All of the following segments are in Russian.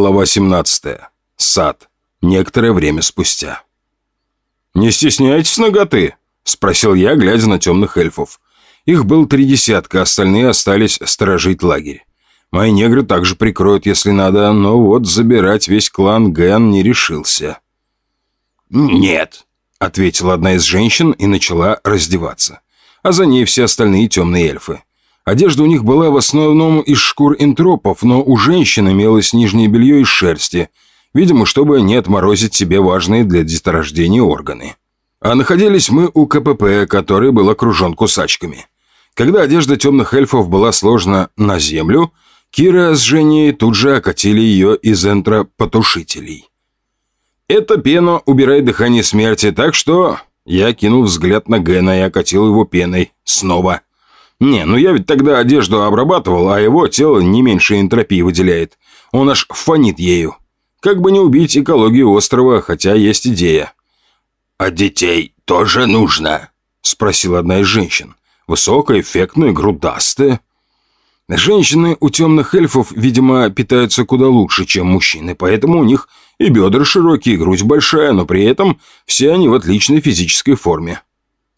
Глава 17. Сад. Некоторое время спустя. «Не стесняйтесь ноготы?» – спросил я, глядя на темных эльфов. Их было три десятка, остальные остались сторожить лагерь. Мои негры также прикроют, если надо, но вот забирать весь клан Ген не решился. «Нет», — ответила одна из женщин и начала раздеваться. А за ней все остальные темные эльфы. Одежда у них была в основном из шкур интропов, но у женщин имелось нижнее белье из шерсти, видимо, чтобы не отморозить себе важные для деторождения органы. А находились мы у КПП, который был окружен кусачками. Когда одежда темных эльфов была сложена на землю, Кира с Женей тут же окатили ее из энтропотушителей. Эта пена убирает дыхание смерти, так что я кинул взгляд на Гэна и окатил его пеной. Снова. Не, ну я ведь тогда одежду обрабатывал, а его тело не меньше энтропии выделяет. Он аж фонит ею. Как бы не убить экологию острова, хотя есть идея. «А детей тоже нужно?» – спросила одна из женщин. Высокая, эффектная, грудастая. Женщины у темных эльфов, видимо, питаются куда лучше, чем мужчины, поэтому у них и бедра широкие, и грудь большая, но при этом все они в отличной физической форме.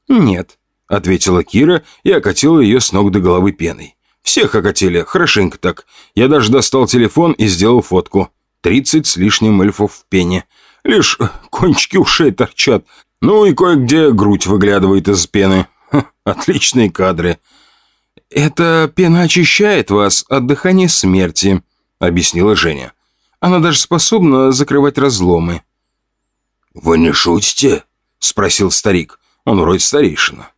«Нет», ответила Кира и окатила ее с ног до головы пеной. Всех окатили, хорошенько так. Я даже достал телефон и сделал фотку. Тридцать с лишним эльфов в пене. Лишь кончики ушей торчат. Ну и кое-где грудь выглядывает из пены. Ха, отличные кадры. «Эта пена очищает вас от дыхания смерти», — объяснила Женя. «Она даже способна закрывать разломы». «Вы не шутите?» — спросил старик. Он вроде старейшина.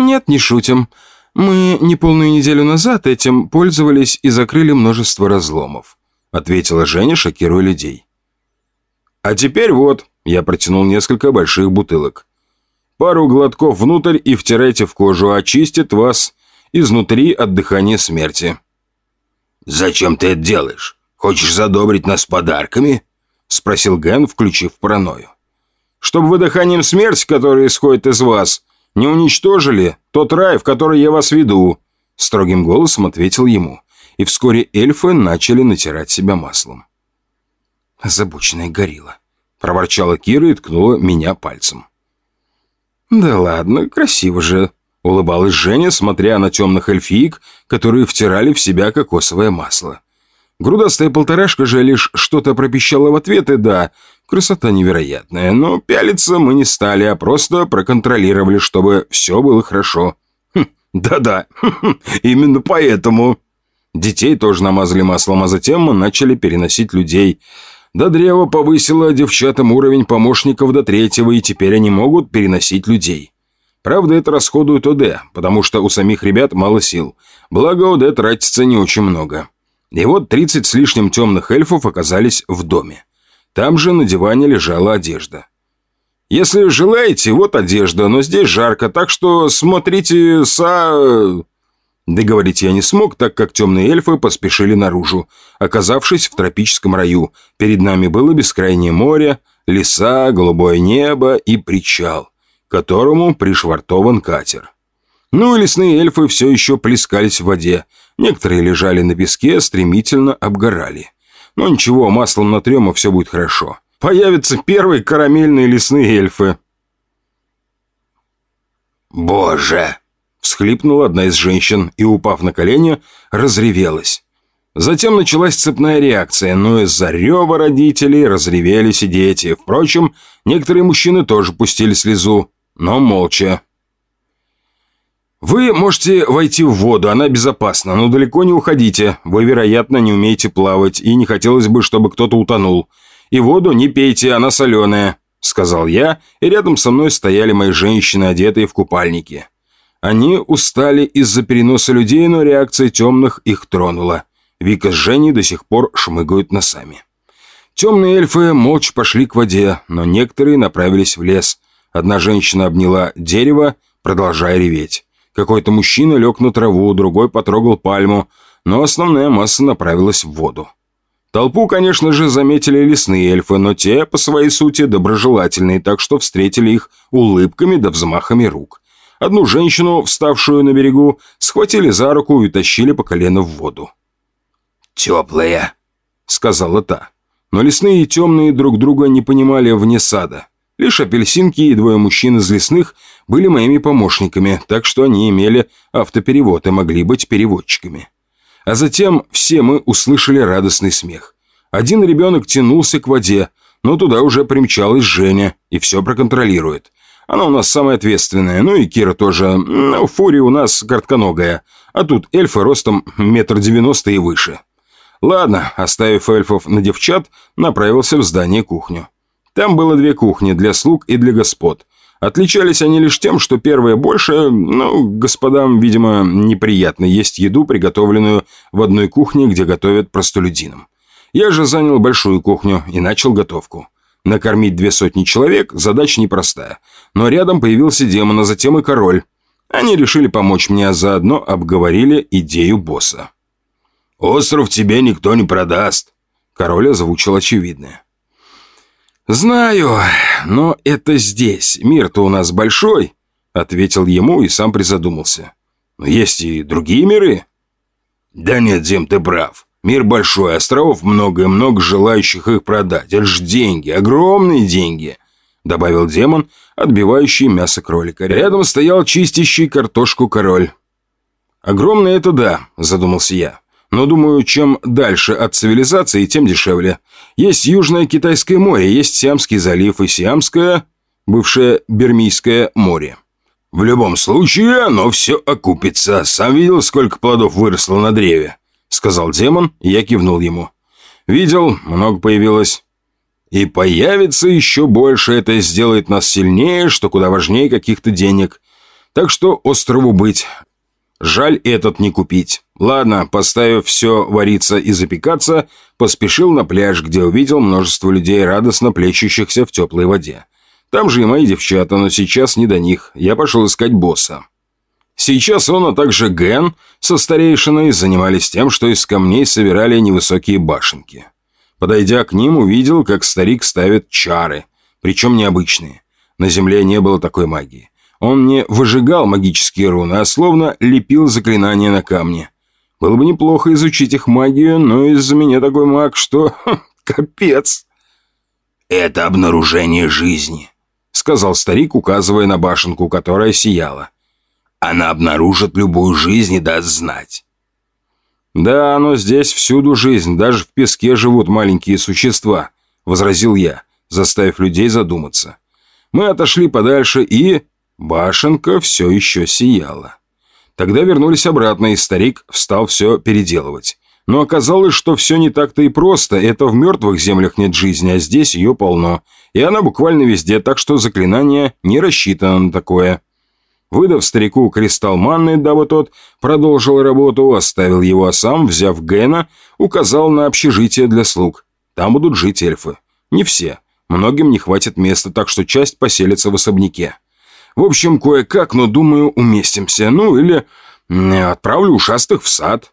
«Нет, не шутим. Мы неполную неделю назад этим пользовались и закрыли множество разломов», ответила Женя, шокируя людей. «А теперь вот», я протянул несколько больших бутылок. Пару глотков внутрь и втирайте в кожу, очистит вас изнутри от дыхания смерти. «Зачем ты это делаешь? Хочешь задобрить нас подарками?» Спросил Ген, включив паранойю. «Чтобы вы дыханием смерти, которая исходит из вас, не уничтожили тот рай, в который я вас веду?» Строгим голосом ответил ему. И вскоре эльфы начали натирать себя маслом. «Озабоченная горилла», — проворчала Кира и ткнула меня пальцем. «Да ладно, красиво же», — улыбалась Женя, смотря на темных эльфиек, которые втирали в себя кокосовое масло. Грудастая полторашка же лишь что-то пропищала в ответ, и да, красота невероятная, но пялиться мы не стали, а просто проконтролировали, чтобы все было хорошо. Хм, да-да, именно поэтому. Детей тоже намазали маслом, а затем мы начали переносить людей. До древа повысило девчатам уровень помощников до третьего, и теперь они могут переносить людей. Правда, это расходует ОД, потому что у самих ребят мало сил. Благо, ОД тратится не очень много. И вот 30 с лишним темных эльфов оказались в доме. Там же на диване лежала одежда. Если желаете, вот одежда, но здесь жарко, так что смотрите са...» Договорить я не смог, так как темные эльфы поспешили наружу. Оказавшись в тропическом раю, перед нами было бескрайнее море, леса, голубое небо и причал, к которому пришвартован катер. Ну и лесные эльфы все еще плескались в воде, Некоторые лежали на песке, стремительно обгорали. Но ничего, маслом натрем, и все будет хорошо. Появятся первые карамельные лесные эльфы. «Боже!» — всхлипнула одна из женщин и, упав на колени, разревелась. Затем началась цепная реакция, но из-за рева родителей разревелись и дети. Впрочем, некоторые мужчины тоже пустили слезу, но молча. Вы можете войти в воду, она безопасна, но далеко не уходите. Вы, вероятно, не умеете плавать, и не хотелось бы, чтобы кто-то утонул. И воду не пейте, она соленая», — сказал я, и рядом со мной стояли мои женщины, одетые в купальники. Они устали из-за переноса людей, но реакция темных их тронула. Вика с Женей до сих пор шмыгают носами. Темные эльфы молча пошли к воде, но некоторые направились в лес. Одна женщина обняла дерево, продолжая реветь. Какой-то мужчина лег на траву, другой потрогал пальму, но основная масса направилась в воду. Толпу, конечно же, заметили лесные эльфы, но те, по своей сути, доброжелательные, так что встретили их улыбками да взмахами рук. Одну женщину, вставшую на берегу, схватили за руку и тащили по колено в воду. «Теплая», — сказала та. Но лесные и темные друг друга не понимали вне сада. Лишь апельсинки и двое мужчин из лесных были моими помощниками, так что они имели автоперевод и могли быть переводчиками. А затем все мы услышали радостный смех. Один ребенок тянулся к воде, но туда уже примчалась Женя и все проконтролирует. Она у нас самая ответственная, ну и Кира тоже. Ну, Фури у нас коротконогая, а тут эльфы ростом метр девяносто и выше. Ладно, оставив эльфов на девчат, направился в здание кухню. Там было две кухни для слуг и для господ. Отличались они лишь тем, что первая больше, ну, господам, видимо, неприятно есть еду, приготовленную в одной кухне, где готовят простолюдинам. Я же занял большую кухню и начал готовку. Накормить две сотни человек – задача непростая. Но рядом появился демон, а затем и король. Они решили помочь мне, а заодно обговорили идею босса. «Остров тебе никто не продаст», – король озвучил очевидное. «Знаю, но это здесь. Мир-то у нас большой», – ответил ему и сам призадумался. «Но есть и другие миры». «Да нет, Дим, ты прав. Мир большой, островов много и много желающих их продать. Это ж деньги, огромные деньги», — добавил демон, отбивающий мясо кролика. Рядом стоял чистящий картошку король. «Огромное это да», — задумался я. «Но думаю, чем дальше от цивилизации, тем дешевле. Есть Южное Китайское море, есть Сиамский залив и Сиамское, бывшее Бермийское море». «В любом случае, оно все окупится. Сам видел, сколько плодов выросло на древе?» сказал демон, и я кивнул ему. «Видел, много появилось. И появится еще больше, это сделает нас сильнее, что куда важнее каких-то денег. Так что острову быть. Жаль этот не купить. Ладно, поставив все вариться и запекаться, поспешил на пляж, где увидел множество людей, радостно плещущихся в теплой воде. Там же и мои девчата, но сейчас не до них. Я пошел искать босса. Сейчас он, а также Ген со старейшиной занимались тем, что из камней собирали невысокие башенки. Подойдя к ним, увидел, как старик ставит чары, причем необычные. На земле не было такой магии. Он не выжигал магические руны, а словно лепил заклинания на камне. Было бы неплохо изучить их магию, но из-за меня такой маг, что... капец. «Это обнаружение жизни», — сказал старик, указывая на башенку, которая сияла. Она обнаружит любую жизнь и даст знать. «Да, но здесь всюду жизнь, даже в песке живут маленькие существа», — возразил я, заставив людей задуматься. Мы отошли подальше, и... башенка все еще сияла. Тогда вернулись обратно, и старик встал все переделывать. Но оказалось, что все не так-то и просто. Это в мертвых землях нет жизни, а здесь ее полно. И она буквально везде, так что заклинание не рассчитано на такое. Выдав старику кристалл манны, дабы тот продолжил работу, оставил его, а сам, взяв Гена, указал на общежитие для слуг. Там будут жить эльфы. Не все. Многим не хватит места, так что часть поселится в особняке. В общем, кое-как, но, думаю, уместимся. Ну, или отправлю ушастых в сад.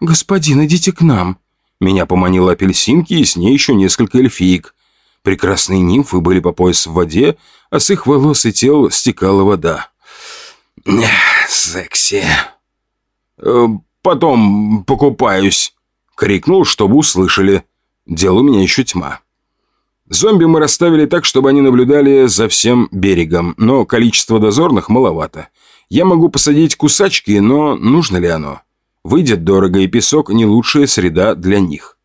«Господин, идите к нам», меня поманила апельсинки и с ней еще несколько эльфиек. Прекрасные нимфы были по пояс в воде, а с их волос и тел стекала вода. «Секси!» «Э, «Потом покупаюсь!» — крикнул, чтобы услышали. Дел у меня еще тьма. Зомби мы расставили так, чтобы они наблюдали за всем берегом, но количество дозорных маловато. Я могу посадить кусачки, но нужно ли оно? Выйдет дорого, и песок не лучшая среда для них.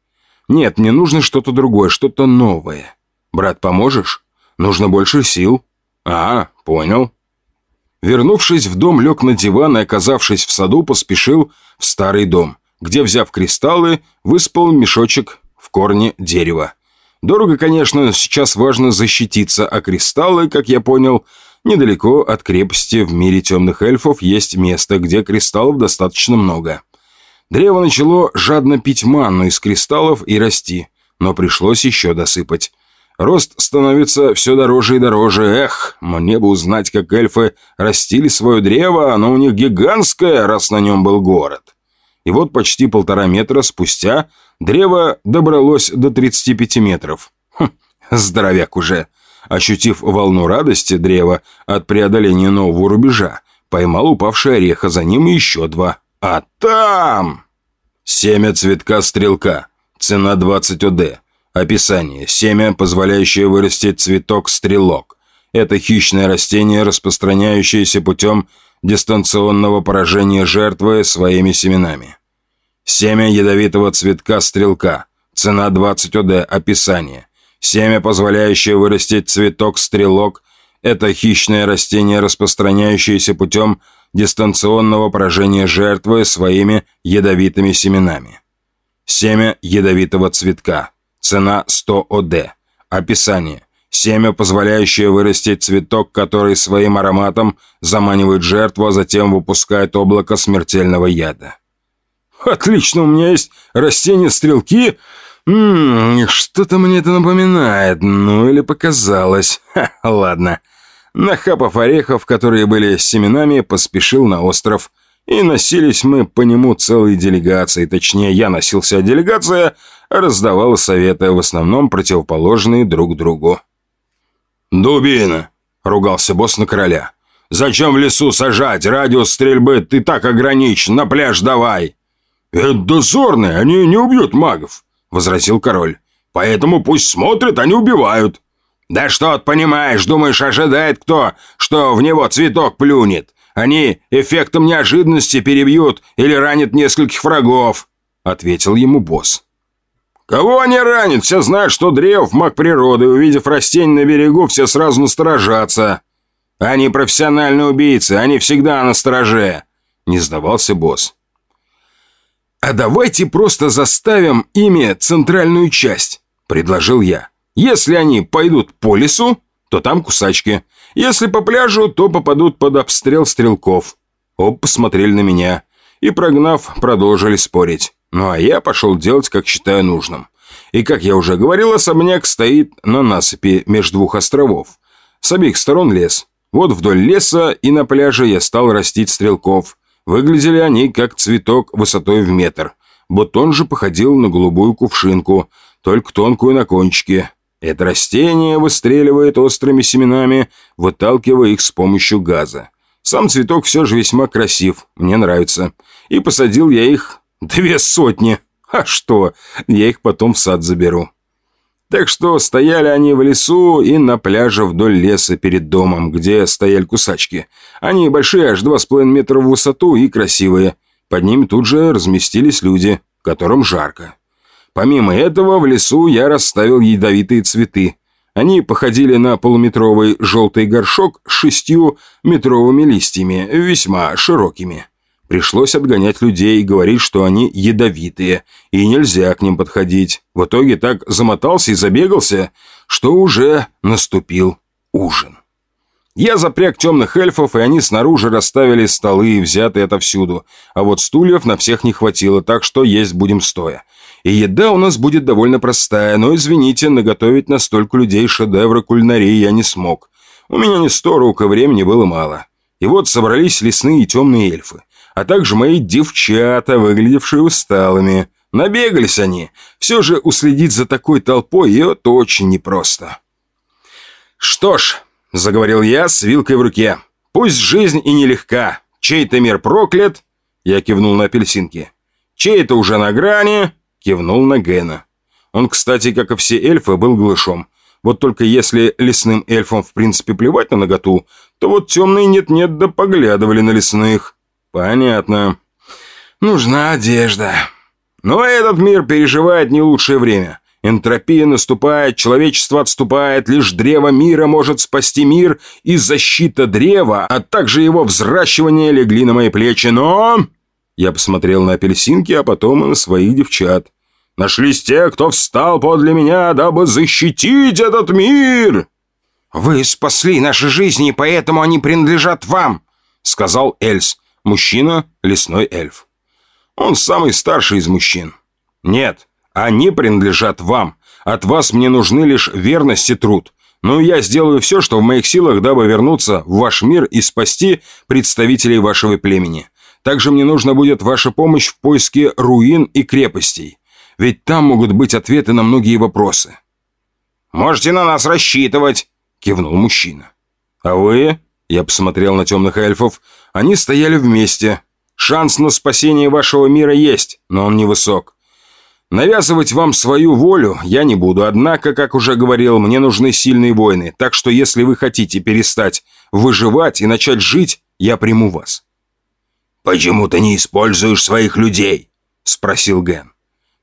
Нет, мне нужно что-то другое, что-то новое. Брат, поможешь? Нужно больше сил. А, понял. Вернувшись в дом, лег на диван и, оказавшись в саду, поспешил в старый дом, где, взяв кристаллы, выспал мешочек в корне дерева. Дорого, конечно, но сейчас важно защититься, а кристаллы, как я понял, недалеко от крепости в мире темных эльфов есть место, где кристаллов достаточно много. Древо начало жадно пить манну из кристаллов и расти, но пришлось еще досыпать. Рост становится все дороже и дороже. Эх, мне бы узнать, как эльфы растили свое древо, оно у них гигантское, раз на нем был город. И вот почти полтора метра спустя древо добралось до 35 метров. Хм, здоровяк уже. Ощутив волну радости древа от преодоления нового рубежа, поймал упавший орех, а за ним еще два. А там... Семя цветка стрелка. цена 20 ОД. Описание. Семя, позволяющее вырастить цветок-стрелок. Это хищное растение, распространяющееся путем дистанционного поражения жертвы своими семенами. Семя ядовитого цветка-стрелка. Цена 20 ОД. Описание. Семя, позволяющее вырастить цветок-стрелок. Это хищное растение, распространяющееся путем дистанционного поражения жертвы своими ядовитыми семенами. Семя ядовитого цветка. Цена 100 ОД. Описание. Семя, позволяющее вырастить цветок, который своим ароматом заманивает жертву, а затем выпускает облако смертельного яда. «Отлично, у меня есть растения-стрелки. Что-то мне это напоминает. Ну или показалось. Ха, ладно». Нахапав орехов, которые были семенами, поспешил на остров. И носились мы по нему целой делегацией. Точнее, я носился, а делегация раздавала советы, в основном противоположные друг другу. «Дубина!» — ругался босс на короля. «Зачем в лесу сажать? Радиус стрельбы ты так ограничен. На пляж давай!» «Это дозорные, они не убьют магов», — возразил король. «Поэтому пусть смотрят, они убивают». «Да что ты понимаешь, думаешь, ожидает кто, что в него цветок плюнет? Они эффектом неожиданности перебьют или ранят нескольких врагов», — ответил ему босс. Кого они ранят? Все знают, что древ маг природы. Увидев растение на берегу, все сразу насторожатся. Они профессиональные убийцы, они всегда на стороже. Не сдавался босс. «А давайте просто заставим ими центральную часть», — предложил я. «Если они пойдут по лесу, то там кусачки. Если по пляжу, то попадут под обстрел стрелков». Оба посмотрели на меня и, прогнав, продолжили спорить. Ну а я пошел делать, как считаю нужным. И, как я уже говорил, особняк стоит на насыпи между двух островов. С обеих сторон лес. Вот вдоль леса и на пляже я стал растить стрелков. Выглядели они как цветок высотой в метр. Бутон же походил на голубую кувшинку, только тонкую на кончике. Это растение выстреливает острыми семенами, выталкивая их с помощью газа. Сам цветок все же весьма красив, мне нравится. И посадил я их Две сотни. А что, я их потом в сад заберу. Так что стояли они в лесу и на пляже вдоль леса перед домом, где стояли кусачки. Они большие, аж два с половиной метра в высоту и красивые. Под ними тут же разместились люди, которым жарко. Помимо этого, в лесу я расставил ядовитые цветы. Они походили на полуметровый желтый горшок с шестью метровыми листьями, весьма широкими. Пришлось отгонять людей и говорить, что они ядовитые, и нельзя к ним подходить. В итоге так замотался и забегался, что уже наступил ужин. Я запряг темных эльфов, и они снаружи расставили столы, взятые отовсюду. А вот стульев на всех не хватило, так что есть будем стоя. И еда у нас будет довольно простая, но, извините, наготовить на столько людей шедевры кулинарии я не смог. У меня не сто рук, и времени было мало. И вот собрались лесные и темные эльфы а также мои девчата, выглядевшие усталыми. Набегались они. Все же уследить за такой толпой это очень непросто. «Что ж», — заговорил я с вилкой в руке, — «пусть жизнь и нелегка. Чей-то мир проклят?» Я кивнул на апельсинки. «Чей-то уже на грани?» Кивнул на Гена. Он, кстати, как и все эльфы, был глышом. Вот только если лесным эльфам в принципе плевать на наготу, то вот темные нет-нет да поглядывали на лесных. «Понятно. Нужна одежда. Но этот мир переживает не лучшее время. Энтропия наступает, человечество отступает, лишь древо мира может спасти мир, и защита древа, а также его взращивание легли на мои плечи, но...» Я посмотрел на апельсинки, а потом и на своих девчат. «Нашлись те, кто встал подле меня, дабы защитить этот мир!» «Вы спасли наши жизни, поэтому они принадлежат вам», — сказал Эльс. Мужчина – лесной эльф. Он самый старший из мужчин. Нет, они принадлежат вам. От вас мне нужны лишь верность и труд. Но я сделаю все, что в моих силах, дабы вернуться в ваш мир и спасти представителей вашего племени. Также мне нужна будет ваша помощь в поиске руин и крепостей. Ведь там могут быть ответы на многие вопросы. «Можете на нас рассчитывать», — кивнул мужчина. «А вы?» Я посмотрел на темных эльфов. Они стояли вместе. Шанс на спасение вашего мира есть, но он невысок. Навязывать вам свою волю я не буду, однако, как уже говорил, мне нужны сильные воины, так что если вы хотите перестать выживать и начать жить, я приму вас». «Почему ты не используешь своих людей?» — спросил Ген.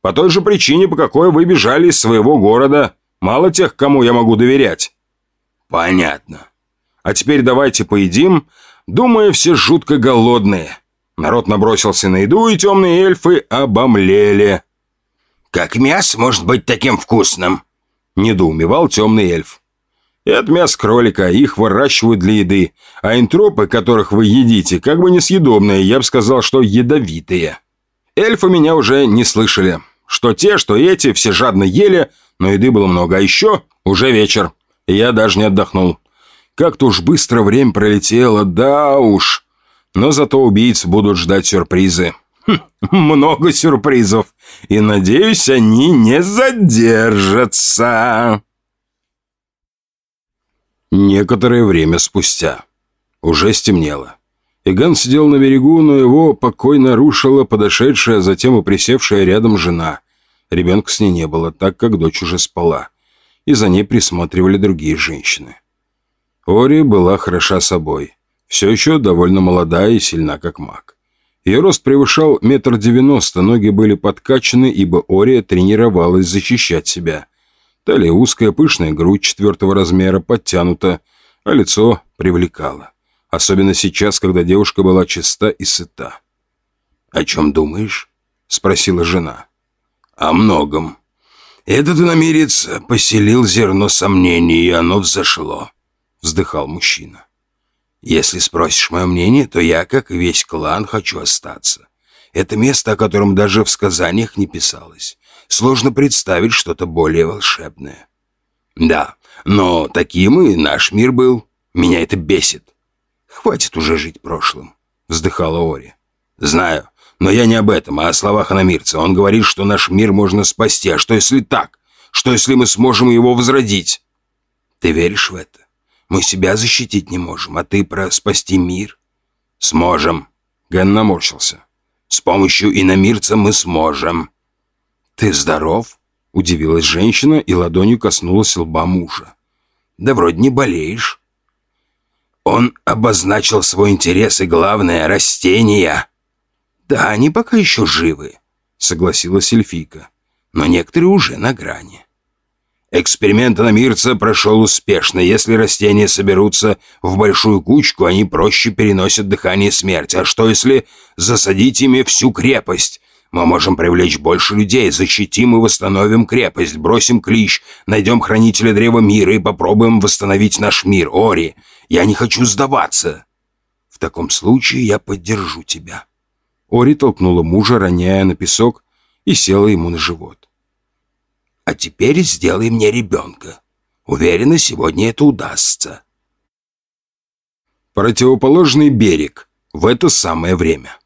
«По той же причине, по какой вы бежали из своего города. Мало тех, кому я могу доверять». «Понятно. А теперь давайте поедим. Думаю, все жутко голодные». Народ набросился на еду, и темные эльфы обомлели. «Как мясо может быть таким вкусным?» – недоумевал темный эльф. «Это мясо кролика, их выращивают для еды, а интропы, которых вы едите, как бы несъедобные, я бы сказал, что ядовитые. Эльфы меня уже не слышали. Что те, что эти, все жадно ели, но еды было много, а еще уже вечер, я даже не отдохнул. Как-то уж быстро время пролетело, да уж. Но зато убийц будут ждать сюрпризы». Хм, много сюрпризов. И, надеюсь, они не задержатся. Некоторое время спустя. Уже стемнело. Иган сидел на берегу, но его покойно рушила подошедшая, затем и присевшая рядом жена. Ребенка с ней не было, так как дочь уже спала. И за ней присматривали другие женщины. Ори была хороша собой. Все еще довольно молодая и сильна, как маг. Ее рост превышал метр девяносто, ноги были подкачаны, ибо Ория тренировалась защищать себя. Талия узкая, пышная грудь четвертого размера, подтянута, а лицо привлекало. Особенно сейчас, когда девушка была чиста и сыта. «О чем думаешь?» — спросила жена. «О многом. Этот иномерец поселил зерно сомнений, и оно взошло», — вздыхал мужчина. Если спросишь мое мнение, то я, как и весь клан, хочу остаться. Это место, о котором даже в сказаниях не писалось. Сложно представить что-то более волшебное. Да, но таким и наш мир был. Меня это бесит. Хватит уже жить прошлым, вздыхала Ори. Знаю, но я не об этом, а о словах Анамирца. Он говорит, что наш мир можно спасти. А что если так? Что если мы сможем его возродить? Ты веришь в это? Мы себя защитить не можем, а ты про спасти мир?» «Сможем», — Ген наморщился. «С помощью иномирца мы сможем». «Ты здоров?» — удивилась женщина и ладонью коснулась лба мужа. «Да вроде не болеешь». Он обозначил свой интерес и, главное, растения. «Да, они пока еще живы», — согласилась эльфийка. «Но некоторые уже на грани». Эксперимент на Мирца прошел успешно. Если растения соберутся в большую кучку, они проще переносят дыхание смерти. А что если засадить ими всю крепость? Мы можем привлечь больше людей, защитим и восстановим крепость, бросим клич, найдем хранителя Древа Мира и попробуем восстановить наш мир. Ори, я не хочу сдаваться. В таком случае я поддержу тебя. Ори толкнула мужа, роняя на песок, и села ему на живот. А теперь сделай мне ребенка. Уверена, сегодня это удастся. Противоположный берег. В это самое время.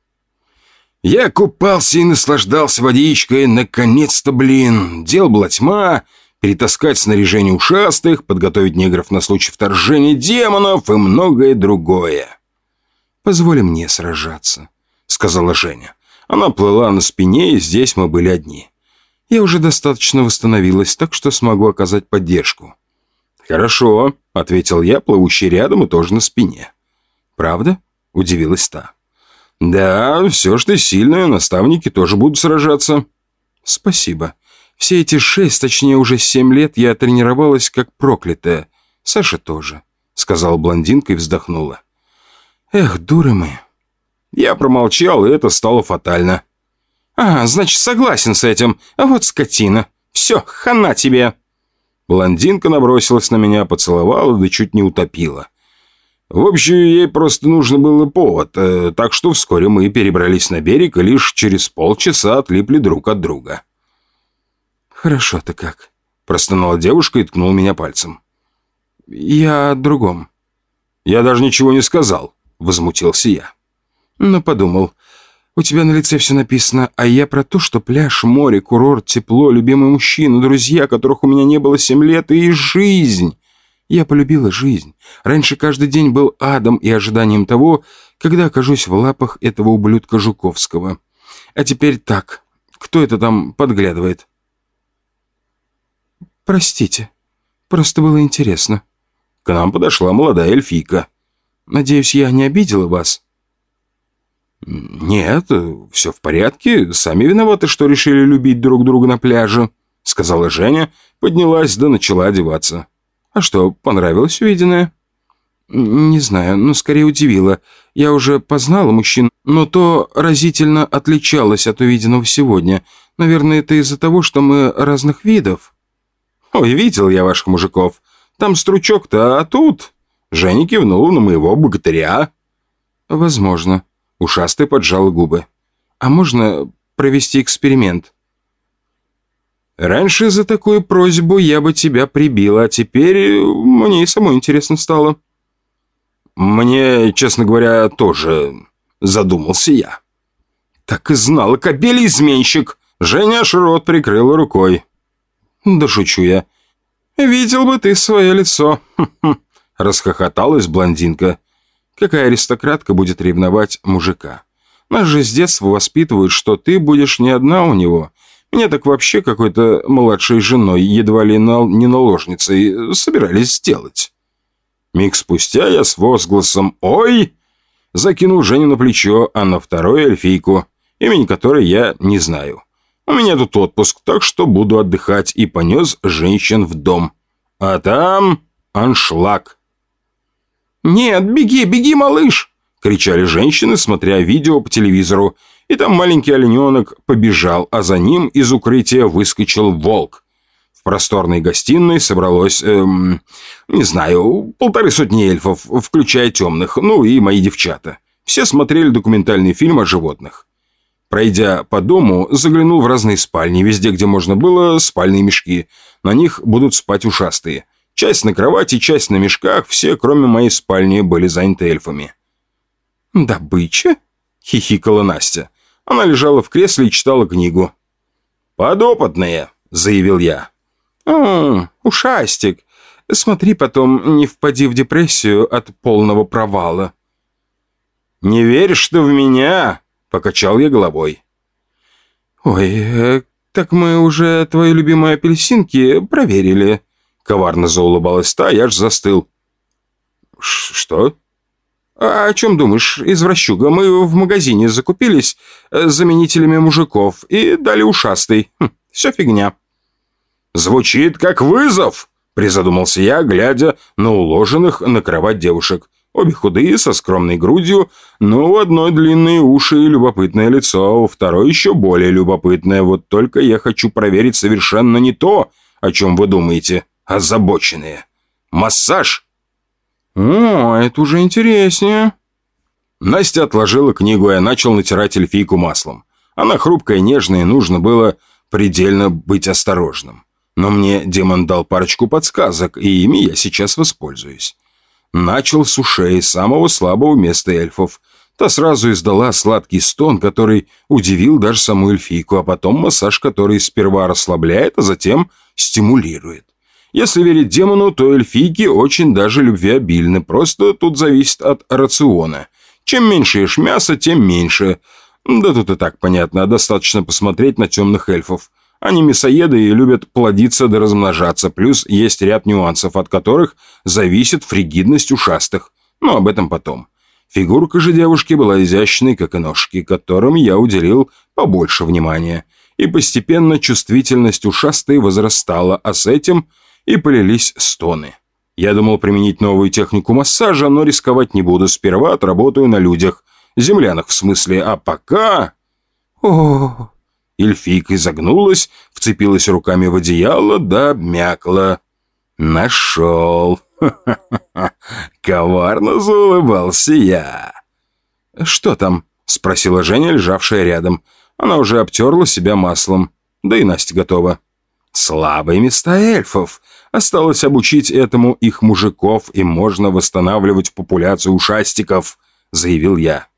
Я купался и наслаждался водичкой. Наконец-то, блин. Дел была тьма. Перетаскать снаряжение ушастых, подготовить негров на случай вторжения демонов и многое другое. «Позволь мне сражаться», — сказала Женя. Она плыла на спине, и здесь мы были одни. Я уже достаточно восстановилась, так что смогу оказать поддержку». «Хорошо», — ответил я, плывущий рядом и тоже на спине. «Правда?» — удивилась та. «Да, все ж ты сильная, наставники тоже будут сражаться». «Спасибо. Все эти шесть, точнее уже семь лет я тренировалась как проклятая. Саша тоже», — сказала блондинка и вздохнула. «Эх, дуры мы». Я промолчал, и это стало фатально. «А, значит, согласен с этим. Вот скотина. Все, хана тебе!» Блондинка набросилась на меня, поцеловала, да чуть не утопила. В общем, ей просто нужно было повод, э, так что вскоре мы перебрались на берег и лишь через полчаса отлипли друг от друга. «Хорошо-то как», — простонала девушка и ткнула меня пальцем. «Я о другом». «Я даже ничего не сказал», — возмутился я. Но подумал, у тебя на лице все написано, а я про то, что пляж, море, курорт, тепло, любимый мужчина, друзья, которых у меня не было семь лет, и жизнь. Я полюбила жизнь. Раньше каждый день был адом и ожиданием того, когда окажусь в лапах этого ублюдка Жуковского. А теперь так. кто это там подглядывает?» «Простите, просто было интересно». К нам подошла молодая эльфийка. «Надеюсь, я не обидела вас?» «Нет, все в порядке. Сами виноваты, что решили любить друг друга на пляже», — сказала Женя, поднялась да начала одеваться. «А что, понравилось увиденное?» «Не знаю, но скорее удивило. Я уже познала мужчин, но то разительно отличалось от увиденного сегодня. Наверное, это из-за того, что мы разных видов». «Ой, видел я ваших мужиков. Там стручок-то, а тут...» Женя кивнул на моего богатыря. «Возможно». Ушастый поджал губы. «А можно провести эксперимент?» «Раньше за такую просьбу я бы тебя прибила, а теперь мне и самой интересно стало». «Мне, честно говоря, тоже задумался я». «Так и знала, кобель изменщик!» Женя аж рот прикрыла рукой. «Да шучу я. Видел бы ты свое лицо!» Расхохоталась блондинка. «Какая аристократка будет ревновать мужика? Нас же с детства воспитывают, что ты будешь не одна у него. Меня так вообще какой-то младшей женой, едва ли не наложницей, собирались сделать». Миг спустя я с возгласом «Ой!» закинул Женю на плечо, а на вторую эльфийку, имени которой я не знаю. У меня тут отпуск, так что буду отдыхать и понес женщин в дом. А там аншлаг. «Нет, беги, беги, малыш!» — кричали женщины, смотря видео по телевизору. И там маленький олененок побежал, а за ним из укрытия выскочил волк. В просторной гостиной собралось, эм, не знаю, полторы сотни эльфов, включая темных, ну и мои девчата. Все смотрели документальный фильм о животных. Пройдя по дому, заглянул в разные спальни, везде, где можно было, спальные мешки. На них будут спать ушастые. Часть на кровати, часть на мешках, все, кроме моей спальни, были заняты эльфами. «Добыча?» — хихикала Настя. Она лежала в кресле и читала книгу. «Подопытные», — заявил я. «О, ушастик, смотри потом, не впади в депрессию от полного провала». «Не веришь ты в меня?» — покачал я головой. «Ой, э, так мы уже твои любимые апельсинки проверили». Коварно заулыбалась та, я ж застыл. «Что?» «А о чем думаешь, извращуга? Мы в магазине закупились э, заменителями мужиков и дали ушастый. Хм, все фигня». «Звучит как вызов!» – призадумался я, глядя на уложенных на кровать девушек. Обе худые, со скромной грудью, но у одной длинные уши и любопытное лицо, у второй еще более любопытное. Вот только я хочу проверить совершенно не то, о чем вы думаете, озабоченные. Массаж? О, это уже интереснее. Настя отложила книгу, и я начал натирать эльфийку маслом. Она хрупкая, нежная, и нужно было предельно быть осторожным. Но мне демон дал парочку подсказок, и ими я сейчас воспользуюсь. Начал с ушей самого слабого места эльфов. Та сразу издала сладкий стон, который удивил даже саму эльфийку, а потом массаж, который сперва расслабляет, а затем стимулирует. Если верить демону, то эльфийки очень даже любвеобильны, просто тут зависит от рациона. Чем меньше ешь мяса, тем меньше. Да тут и так понятно, достаточно посмотреть на темных эльфов. Они мясоеды и любят плодиться да размножаться, плюс есть ряд нюансов, от которых зависит фригидность ушастых. Но об этом потом. Фигурка же девушки была изящной, как и ножки, которым я уделил побольше внимания. И постепенно чувствительность ушастой возрастала, а с этим и полились стоны. Я думал применить новую технику массажа, но рисковать не буду. Сперва отработаю на людях. Землянах в смысле, а пока... О, Эльфийка изогнулась, вцепилась руками в одеяло, да обмякла. «Нашел!» Коварно заулыбался я. «Что там?» — спросила Женя, лежавшая рядом. Она уже обтерла себя маслом. Да и Настя готова. «Слабые места эльфов. Осталось обучить этому их мужиков, и можно восстанавливать популяцию ушастиков», — заявил я.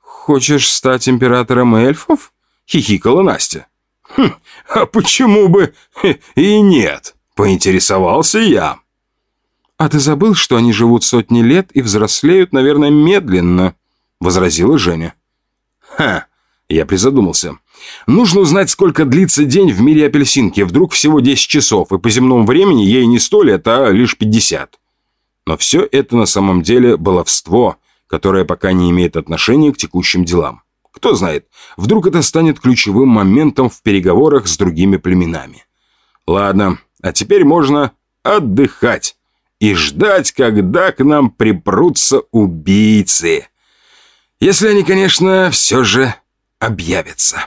«Хочешь стать императором эльфов?» — хихикала Настя. «Хм, а почему бы и нет?» — поинтересовался я. «А ты забыл, что они живут сотни лет и взрослеют, наверное, медленно?» — возразила Женя. «Ха!» — я призадумался. Нужно узнать, сколько длится день в мире апельсинки. Вдруг всего 10 часов, и по земному времени ей не 100 лет, а лишь 50. Но все это на самом деле баловство, которое пока не имеет отношения к текущим делам. Кто знает, вдруг это станет ключевым моментом в переговорах с другими племенами. Ладно, а теперь можно отдыхать и ждать, когда к нам припрутся убийцы. Если они, конечно, все же объявятся.